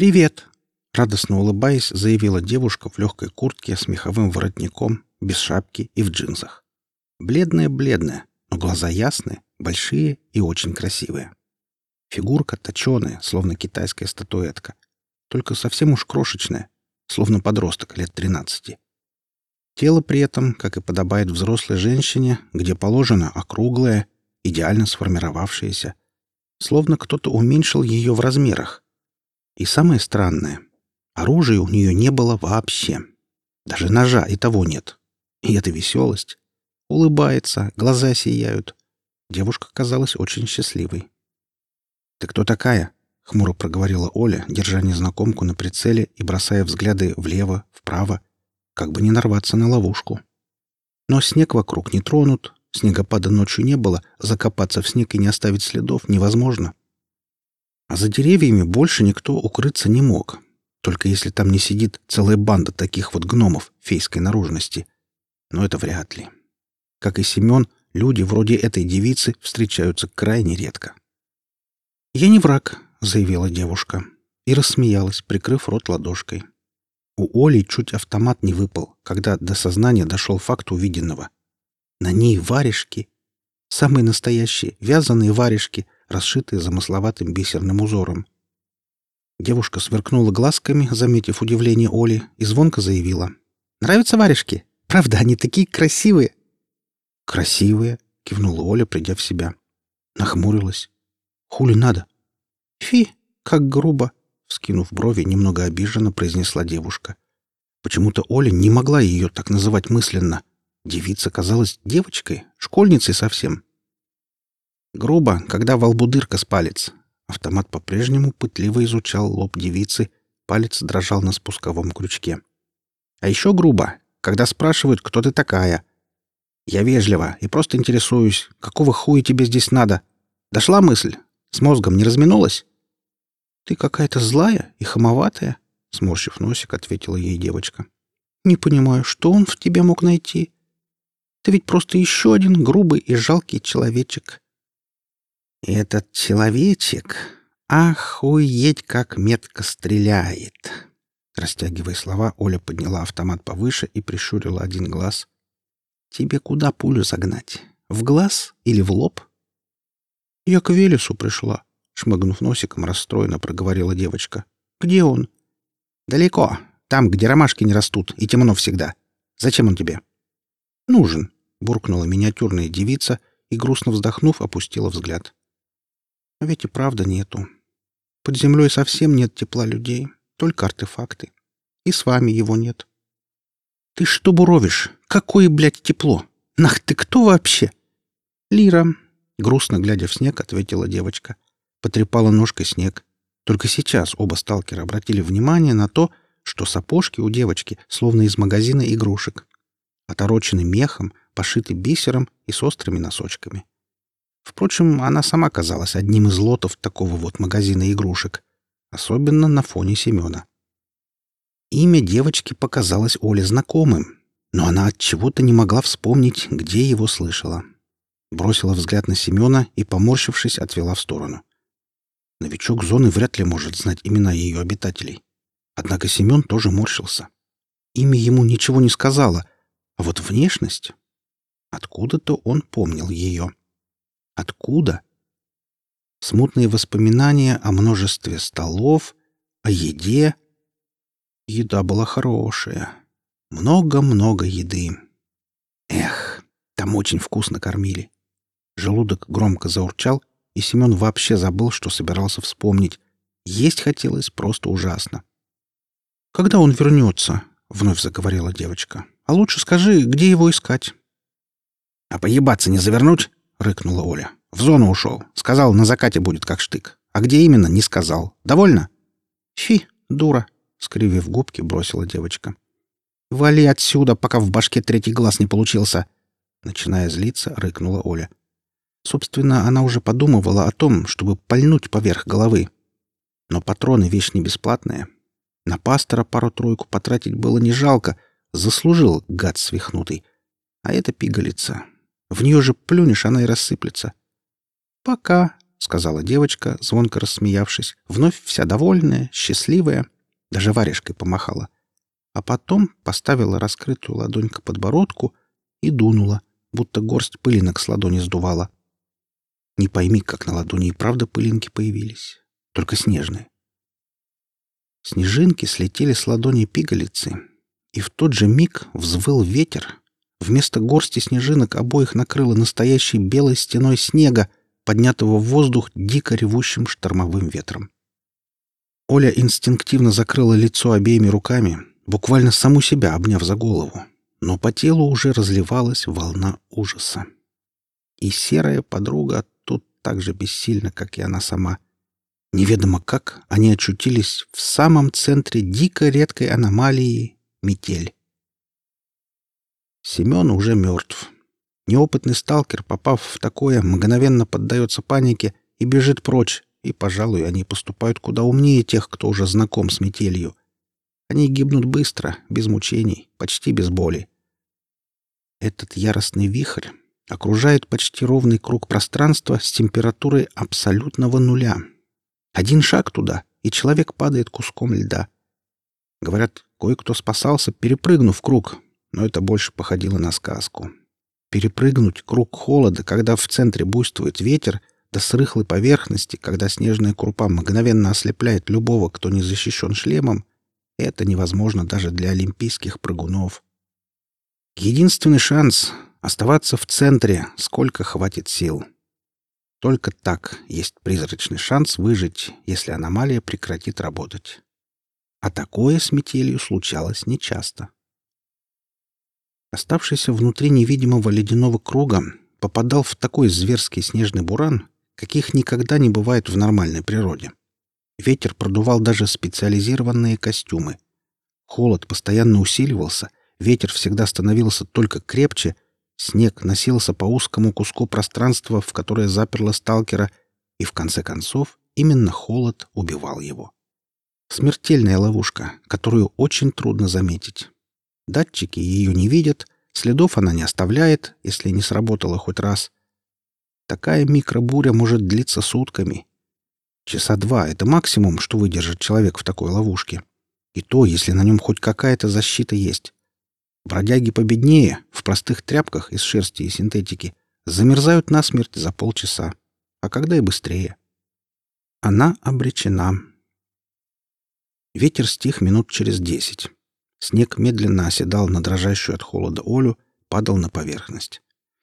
«Привет!» — радостно улыбаясь, заявила девушка в легкой куртке с меховым воротником, без шапки и в джинсах. Бледная-бледная, но глаза ясные, большие и очень красивые. Фигурка точеная, словно китайская статуэтка, только совсем уж крошечная, словно подросток лет тринадцати. Тело при этом, как и подобает взрослой женщине, где положено округлое, идеально сформировавшееся, словно кто-то уменьшил ее в размерах. И самое странное — оружия у нее не было вообще. Даже ножа и того нет. И эта веселость. Улыбается, глаза сияют. Девушка казалась очень счастливой. «Ты кто такая?» — хмуро проговорила Оля, держа незнакомку на прицеле и бросая взгляды влево, вправо, как бы не нарваться на ловушку. Но снег вокруг не тронут, снегопада ночью не было, закопаться в снег и не оставить следов невозможно. А за деревьями больше никто укрыться не мог, только если там не сидит целая банда таких вот гномов фейской наружности. Но это вряд ли. Как и Семен, люди вроде этой девицы встречаются крайне редко. «Я не враг», — заявила девушка и рассмеялась, прикрыв рот ладошкой. У Оли чуть автомат не выпал, когда до сознания дошел факт увиденного. На ней варежки. Самые настоящие, вязаные варежки, расшитые замысловатым бисерным узором. Девушка сверкнула глазками, заметив удивление Оли, и звонко заявила. «Нравятся варежки? Правда, они такие красивые!» «Красивые!» — кивнула Оля, придя в себя. Нахмурилась. «Хули надо?» «Фи, как грубо!» Скинув брови, немного обиженно произнесла девушка. Почему-то Оля не могла ее так называть мысленно. Девица казалась девочкой, школьницей совсем. Грубо, когда во лбу дырка с палец. Автомат по-прежнему пытливо изучал лоб девицы, палец дрожал на спусковом крючке. А еще грубо, когда спрашивают, кто ты такая. Я вежливо и просто интересуюсь, какого хуя тебе здесь надо? Дошла мысль? С мозгом не разминулась? «Ты какая-то злая и хамоватая», — сморщив носик, ответила ей девочка. «Не понимаю, что он в тебе мог найти? Ты ведь просто еще один грубый и жалкий человечек». «Этот человечек, охуеть, как метко стреляет!» Растягивая слова, Оля подняла автомат повыше и прищурила один глаз. «Тебе куда пулю загнать? В глаз или в лоб?» «Я к Велесу пришла», Шмыгнув носиком, расстроенно проговорила девочка. «Где он?» «Далеко. Там, где ромашки не растут, и темно всегда. Зачем он тебе?» «Нужен», — буркнула миниатюрная девица и, грустно вздохнув, опустила взгляд. «А ведь и правда нету. Под землей совсем нет тепла людей, только артефакты. И с вами его нет». «Ты что буровишь? Какое, блядь, тепло? Нах, ты кто вообще?» «Лира», — грустно глядя в снег, ответила девочка. — Потрепала ножкой снег. Только сейчас оба сталкера обратили внимание на то, что сапожки у девочки словно из магазина игрушек. Оторочены мехом, пошиты бисером и с острыми носочками. Впрочем, она сама казалась одним из лотов такого вот магазина игрушек, особенно на фоне Семена. Имя девочки показалось Оле знакомым, но она от чего-то не могла вспомнить, где его слышала. Бросила взгляд на Семена и, поморщившись, отвела в сторону. Новичок зоны вряд ли может знать имена ее обитателей. Однако Семен тоже морщился. Имя ему ничего не сказала, а вот внешность... Откуда-то он помнил ее. Откуда? Смутные воспоминания о множестве столов, о еде. Еда была хорошая. Много-много еды. Эх, там очень вкусно кормили. Желудок громко заурчал, и Семен вообще забыл, что собирался вспомнить. Есть хотелось просто ужасно. «Когда он вернется?» — вновь заговорила девочка. «А лучше скажи, где его искать?» «А поебаться не завернуть?» — рыкнула Оля. «В зону ушел. Сказал, на закате будет как штык. А где именно, не сказал. Довольно?» «Фи, дура!» — скривив губки, бросила девочка. «Вали отсюда, пока в башке третий глаз не получился!» Начиная злиться, рыкнула Оля. Собственно, она уже подумывала о том, чтобы пальнуть поверх головы. Но патроны — вещь не бесплатная. На пастора пару-тройку потратить было не жалко. Заслужил гад свихнутый. А это пигалица. В нее же плюнешь, она и рассыплется. «Пока», — сказала девочка, звонко рассмеявшись, вновь вся довольная, счастливая, даже варежкой помахала. А потом поставила раскрытую ладонь к подбородку и дунула, будто горсть пылинок с ладони сдувала. Не пойми, как на ладони и правда пылинки появились, только снежные. Снежинки слетели с ладони пигалицы, и в тот же миг взвыл ветер. Вместо горсти снежинок обоих накрыло настоящей белой стеной снега, поднятого в воздух дико ревущим штормовым ветром. Оля инстинктивно закрыла лицо обеими руками, буквально саму себя обняв за голову, но по телу уже разливалась волна ужаса. И серая подруга тут так же бессильна, как и она сама — Неведомо как они очутились в самом центре дико редкой аномалии — метель. Семен уже мертв. Неопытный сталкер, попав в такое, мгновенно поддается панике и бежит прочь, и, пожалуй, они поступают куда умнее тех, кто уже знаком с метелью. Они гибнут быстро, без мучений, почти без боли. Этот яростный вихрь окружает почти ровный круг пространства с температурой абсолютного нуля — один шаг туда, и человек падает куском льда. Говорят, кое-кто спасался, перепрыгнув круг, но это больше походило на сказку. Перепрыгнуть круг холода, когда в центре буйствует ветер, до с рыхлой поверхности, когда снежная крупа мгновенно ослепляет любого, кто не защищен шлемом, это невозможно даже для олимпийских прыгунов. Единственный шанс — оставаться в центре, сколько хватит сил. Только так есть призрачный шанс выжить, если аномалия прекратит работать. А такое с метелью случалось нечасто. Оставшийся внутри невидимого ледяного круга попадал в такой зверский снежный буран, каких никогда не бывает в нормальной природе. Ветер продувал даже специализированные костюмы. Холод постоянно усиливался, ветер всегда становился только крепче — Снег носился по узкому куску пространства, в которое заперло сталкера, и в конце концов именно холод убивал его. Смертельная ловушка, которую очень трудно заметить. Датчики ее не видят, следов она не оставляет, если не сработала хоть раз. Такая микробуря может длиться сутками. Часа два — это максимум, что выдержит человек в такой ловушке. И то, если на нем хоть какая-то защита есть. Бродяги победнее, в простых тряпках из шерсти и синтетики, замерзают насмерть за полчаса, а когда и быстрее. Она обречена. Ветер стих минут через десять. Снег медленно оседал на дрожащую от холода Олю, падал на поверхность.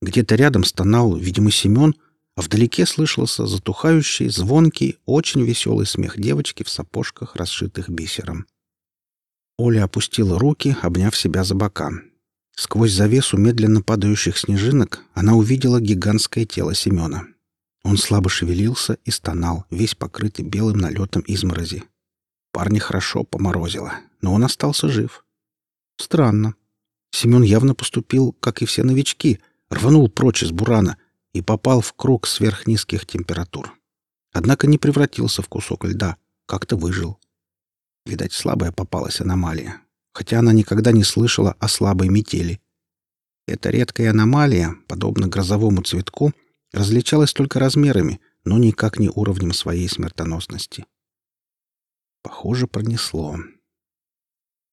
Где-то рядом стонал, видимо, Семен, а вдалеке слышался затухающий, звонкий, очень веселый смех девочки в сапожках, расшитых бисером. Оля опустила руки, обняв себя за бока. Сквозь завесу медленно падающих снежинок она увидела гигантское тело Семена. Он слабо шевелился и стонал, весь покрытый белым налетом изморози. Парня хорошо поморозило, но он остался жив. Странно. Семен явно поступил, как и все новички, рванул прочь из бурана и попал в круг сверхнизких температур. Однако не превратился в кусок льда, как-то выжил. Видать, слабая попалась аномалия, хотя она никогда не слышала о слабой метели. Эта редкая аномалия, подобно грозовому цветку, различалась только размерами, но никак не уровнем своей смертоносности. Похоже, пронесло.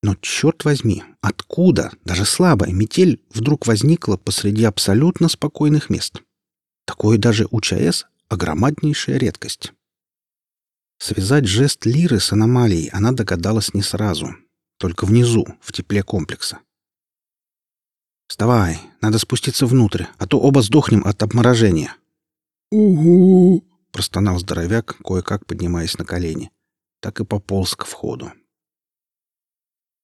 Но, черт возьми, откуда даже слабая метель вдруг возникла посреди абсолютно спокойных мест? Такое даже у ЧАЭС — огромаднейшая редкость. Связать жест лиры с аномалией она догадалась не сразу, только внизу, в тепле комплекса. «Вставай, надо спуститься внутрь, а то оба сдохнем от обморожения». «Угу!» — простонал здоровяк, кое-как поднимаясь на колени. Так и пополз к входу.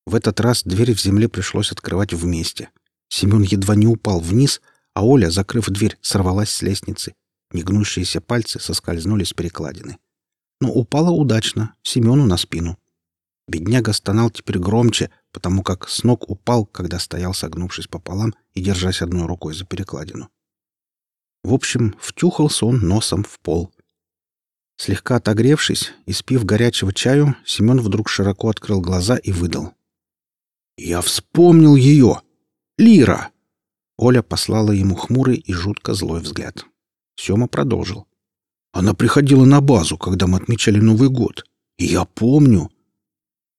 В этот раз дверь в земле пришлось открывать вместе. Семен едва не упал вниз, а Оля, закрыв дверь, сорвалась с лестницы. Негнущиеся пальцы соскользнули с перекладины но упала удачно, Семену на спину. Бедняга стонал теперь громче, потому как с ног упал, когда стоял согнувшись пополам и держась одной рукой за перекладину. В общем, втюхался он носом в пол. Слегка отогревшись и спив горячего чаю, Семен вдруг широко открыл глаза и выдал. «Я вспомнил ее! Лира!» Оля послала ему хмурый и жутко злой взгляд. Сема продолжил. Она приходила на базу, когда мы отмечали Новый год. И я помню...»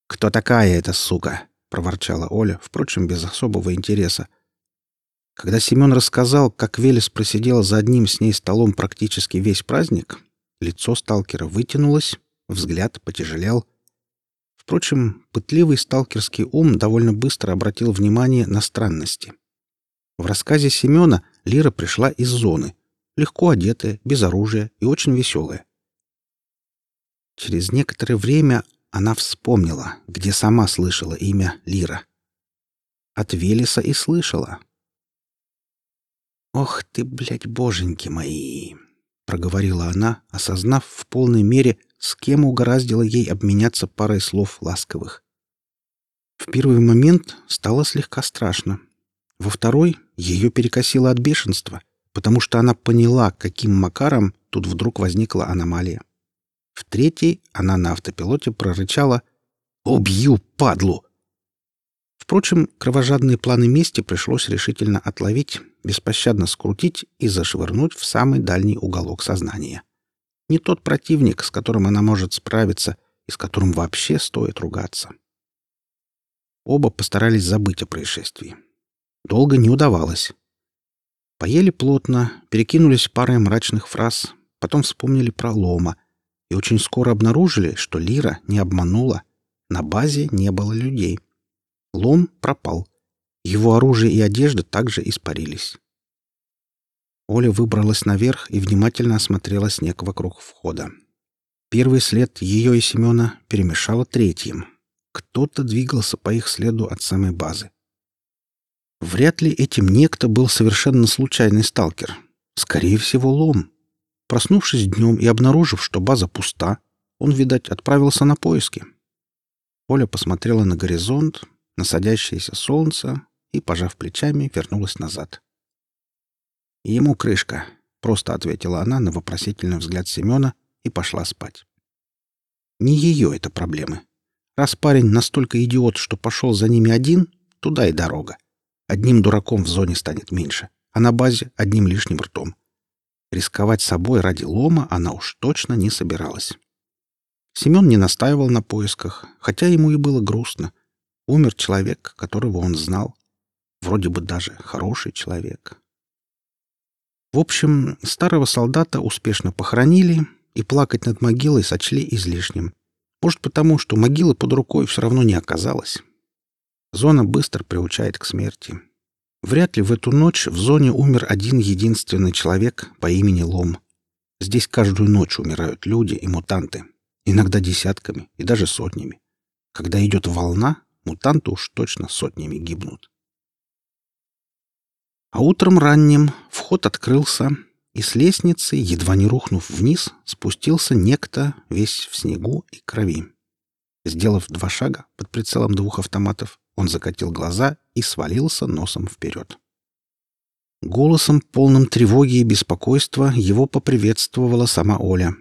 «Кто такая эта сука?» — проворчала Оля, впрочем, без особого интереса. Когда Семен рассказал, как Велес просидела за одним с ней столом практически весь праздник, лицо сталкера вытянулось, взгляд потяжелел. Впрочем, пытливый сталкерский ум довольно быстро обратил внимание на странности. В рассказе Семена Лира пришла из зоны, легко одетая, без оружия и очень веселая. Через некоторое время она вспомнила, где сама слышала имя Лира. От Велеса и слышала. «Ох ты, блядь, боженьки мои!» — проговорила она, осознав в полной мере, с кем угораздило ей обменяться парой слов ласковых. В первый момент стало слегка страшно. Во второй ее перекосило от бешенства, потому что она поняла, каким макаром тут вдруг возникла аномалия. В третьей она на автопилоте прорычала «Убью, падлу!». Впрочем, кровожадные планы мести пришлось решительно отловить, беспощадно скрутить и зашвырнуть в самый дальний уголок сознания. Не тот противник, с которым она может справиться и с которым вообще стоит ругаться. Оба постарались забыть о происшествии. Долго не удавалось. Поели плотно, перекинулись парой мрачных фраз, потом вспомнили про Лома и очень скоро обнаружили, что Лира не обманула. На базе не было людей. Лом пропал. Его оружие и одежда также испарились. Оля выбралась наверх и внимательно осмотрела снег вокруг входа. Первый след ее и Семена перемешало третьим. Кто-то двигался по их следу от самой базы. Вряд ли этим некто был совершенно случайный сталкер. Скорее всего, лом. Проснувшись днем и обнаружив, что база пуста, он, видать, отправился на поиски. Оля посмотрела на горизонт, на садящееся солнце и, пожав плечами, вернулась назад. «Ему крышка», — просто ответила она на вопросительный взгляд Семена и пошла спать. Не ее это проблемы. Раз парень настолько идиот, что пошел за ними один, туда и дорога. Одним дураком в зоне станет меньше, а на базе — одним лишним ртом. Рисковать собой ради лома она уж точно не собиралась. Семен не настаивал на поисках, хотя ему и было грустно. Умер человек, которого он знал. Вроде бы даже хороший человек. В общем, старого солдата успешно похоронили, и плакать над могилой сочли излишним. Может, потому, что могилы под рукой все равно не оказалось. Зона быстро приучает к смерти. Вряд ли в эту ночь в зоне умер один единственный человек по имени Лом. Здесь каждую ночь умирают люди и мутанты. Иногда десятками и даже сотнями. Когда идет волна, мутанты уж точно сотнями гибнут. А утром ранним вход открылся, и с лестницы, едва не рухнув вниз, спустился некто, весь в снегу и крови. Сделав два шага под прицелом двух автоматов, он закатил глаза и свалился носом вперед. Голосом, полным тревоги и беспокойства, его поприветствовала сама Оля.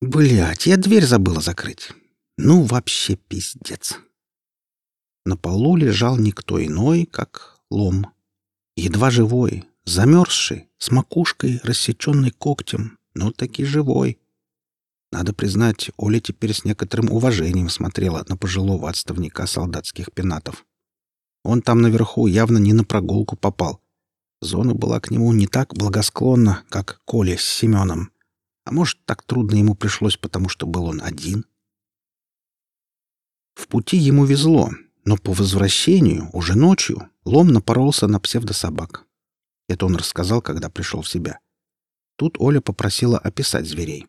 Блять, я дверь забыла закрыть. Ну, вообще пиздец. На полу лежал никто иной, как лом. Едва живой, замерзший, с макушкой, рассеченной когтем, но таки живой. Надо признать, Оля теперь с некоторым уважением смотрела на пожилого отставника солдатских пенатов. Он там наверху явно не на прогулку попал. Зона была к нему не так благосклонна, как Коля с Семеном. А может, так трудно ему пришлось, потому что был он один? В пути ему везло, но по возвращению, уже ночью, Лом напоролся на псевдособак. Это он рассказал, когда пришел в себя. Тут Оля попросила описать зверей.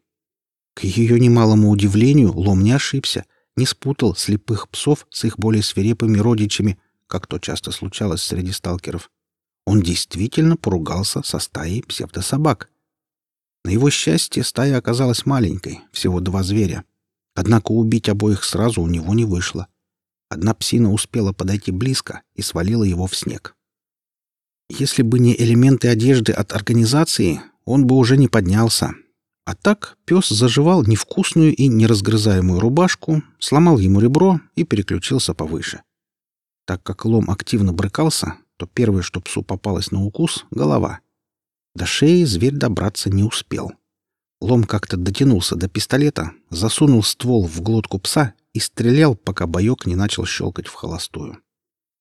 К ее немалому удивлению, Лом не ошибся, не спутал слепых псов с их более свирепыми родичами, как то часто случалось среди сталкеров. Он действительно поругался со стаей псевдособак. На его счастье стая оказалась маленькой, всего два зверя. Однако убить обоих сразу у него не вышло. Одна псина успела подойти близко и свалила его в снег. Если бы не элементы одежды от организации, он бы уже не поднялся, а так пес заживал невкусную и неразгрызаемую рубашку, сломал ему ребро и переключился повыше. Так как лом активно брыкался, то первое, что псу попалось на укус — голова. До шеи зверь добраться не успел. Лом как-то дотянулся до пистолета, засунул ствол в глотку пса и стрелял, пока боек не начал щелкать в холостую.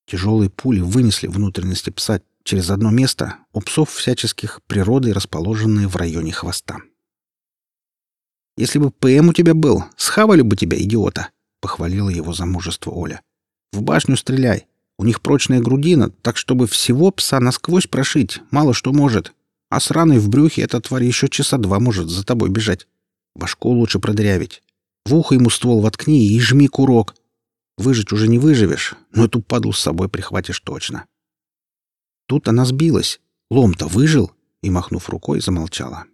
Тяжелые пули вынесли внутренности пса через одно место, у псов всяческих природой расположенные в районе хвоста. «Если бы ПМ у тебя был, схавали бы тебя, идиота!» — похвалила его за мужество Оля. «В башню стреляй. У них прочная грудина, так чтобы всего пса насквозь прошить, мало что может. А с раной в брюхе эта тварь еще часа два может за тобой бежать. Башку лучше продырявить. В ухо ему ствол воткни и жми курок. Выжить уже не выживешь, но эту падлу с собой прихватишь точно. Тут она сбилась. Лом-то выжил и, махнув рукой, замолчала.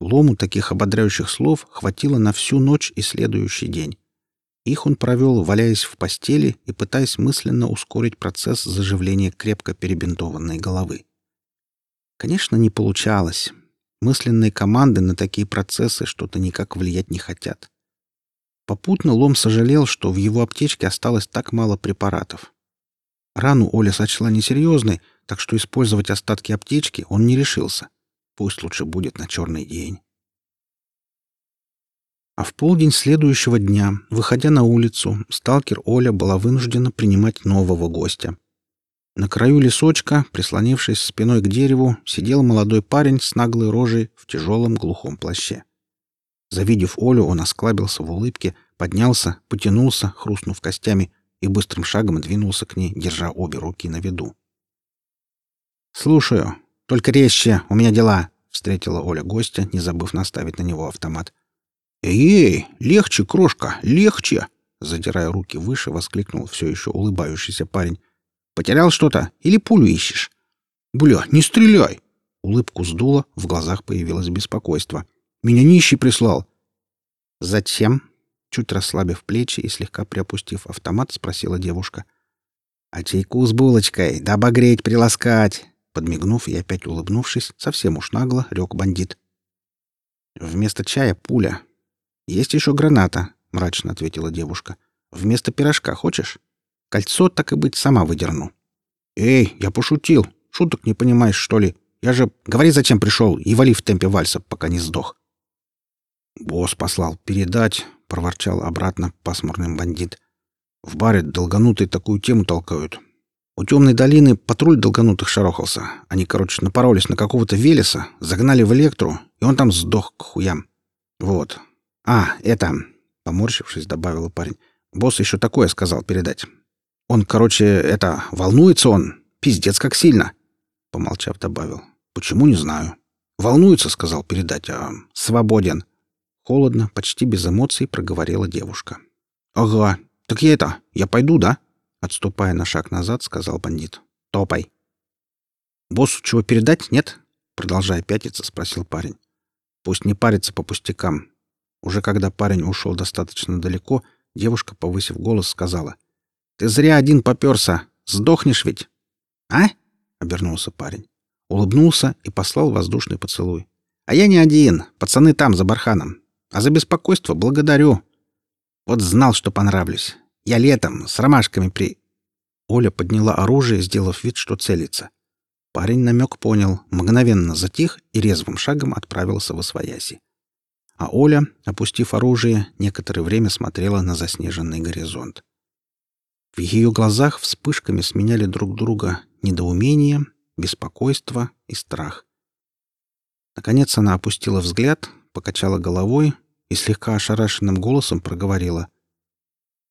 Лому таких ободряющих слов хватило на всю ночь и следующий день. Их он провел, валяясь в постели и пытаясь мысленно ускорить процесс заживления крепко перебинтованной головы. Конечно, не получалось. Мысленные команды на такие процессы что-то никак влиять не хотят. Попутно Лом сожалел, что в его аптечке осталось так мало препаратов. Рану Оля сочла несерьезной, так что использовать остатки аптечки он не решился. Пусть лучше будет на черный день. А в полдень следующего дня, выходя на улицу, сталкер Оля была вынуждена принимать нового гостя. На краю лесочка, прислонившись спиной к дереву, сидел молодой парень с наглой рожей в тяжелом глухом плаще. Завидев Олю, он осклабился в улыбке, поднялся, потянулся, хрустнув костями, и быстрым шагом двинулся к ней, держа обе руки на виду. «Слушаю. Только резче, у меня дела», — встретила Оля гостя, не забыв наставить на него автомат. «Эй, легче, крошка, легче!» Задирая руки выше, воскликнул все еще улыбающийся парень. «Потерял что-то? Или пулю ищешь?» «Бля, не стреляй!» Улыбку сдуло, в глазах появилось беспокойство. Меня нищий прислал. Зачем? Чуть расслабив плечи и слегка приопустив автомат, спросила девушка. А чайку с булочкой, да обогреть, приласкать. Подмигнув и опять улыбнувшись, совсем уж нагло рёк бандит. Вместо чая пуля. Есть еще граната, мрачно ответила девушка. Вместо пирожка хочешь? Кольцо, так и быть, сама выдерну. Эй, я пошутил. Шуток не понимаешь, что ли? Я же... Говори, зачем пришел, и вали в темпе вальса, пока не сдох. «Босс послал передать», — проворчал обратно пасмурный бандит. «В баре долганутые такую тему толкают. У темной долины патруль долганутых шарохался. Они, короче, напоролись на какого-то Велеса, загнали в электру, и он там сдох к хуям. Вот. А, это...» — поморщившись, добавил парень. «Босс еще такое сказал передать. Он, короче, это... Волнуется он. Пиздец, как сильно!» Помолчав, добавил. «Почему, не знаю. Волнуется, — сказал передать, — а свободен. Холодно, почти без эмоций проговорила девушка. «Ага, так я это, я пойду, да?» Отступая на шаг назад, сказал бандит. «Топай». «Боссу чего передать, нет?» Продолжая пятиться, спросил парень. «Пусть не парится по пустякам». Уже когда парень ушел достаточно далеко, девушка, повысив голос, сказала. «Ты зря один попёрся. Сдохнешь ведь». «А?» — обернулся парень. Улыбнулся и послал воздушный поцелуй. «А я не один. Пацаны там, за барханом. А за беспокойство благодарю. Вот знал, что понравлюсь. Я летом с ромашками при...» Оля подняла оружие, сделав вид, что целится. Парень намек понял, мгновенно затих и резвым шагом отправился в освояси. А Оля, опустив оружие, некоторое время смотрела на заснеженный горизонт. В ее глазах вспышками сменяли друг друга недоумение, беспокойство и страх. Наконец она опустила взгляд, покачала головой и слегка ошарашенным голосом проговорила.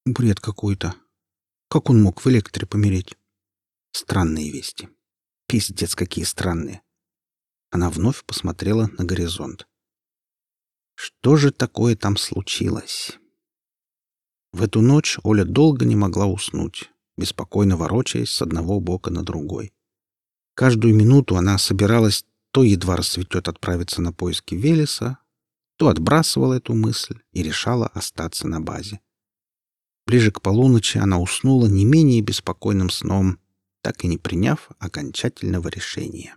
«Бред какой-то. Как он мог в электре помереть?» Странные вести. Пиздец, какие странные. Она вновь посмотрела на горизонт. Что же такое там случилось? В эту ночь Оля долго не могла уснуть, беспокойно ворочаясь с одного бока на другой. Каждую минуту она собиралась то едва рассветет отправиться на поиски Велеса, то отбрасывала эту мысль и решала остаться на базе. Ближе к полуночи она уснула не менее беспокойным сном, так и не приняв окончательного решения.